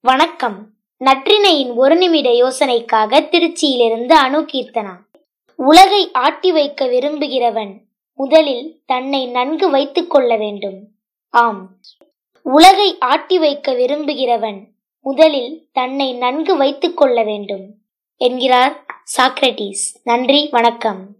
வணக்கம். நற்றினையின் ஒரு நிமிட யோசனைக்காக திருச்சியிலிருந்து அணு கீர்த்தனா உலகை ஆட்டி வைக்க விரும்புகிறவன் முதலில் தன்னை நன்கு வைத்துக் கொள்ள வேண்டும். ஆம். உலகை ஆட்டி வைக்க விரும்புகிறவன் முதலில் தன்னை நன்கு வைத்துக் கொள்ள வேண்டும். என்கிறார் சாக்ரட்டிஸ் நன்றி வணக்கம்.